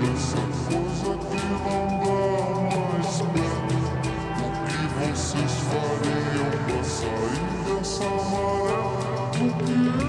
Essa coisa que não dá mais bem. O que vocês fariam pra sair dessa maré?